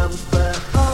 Mam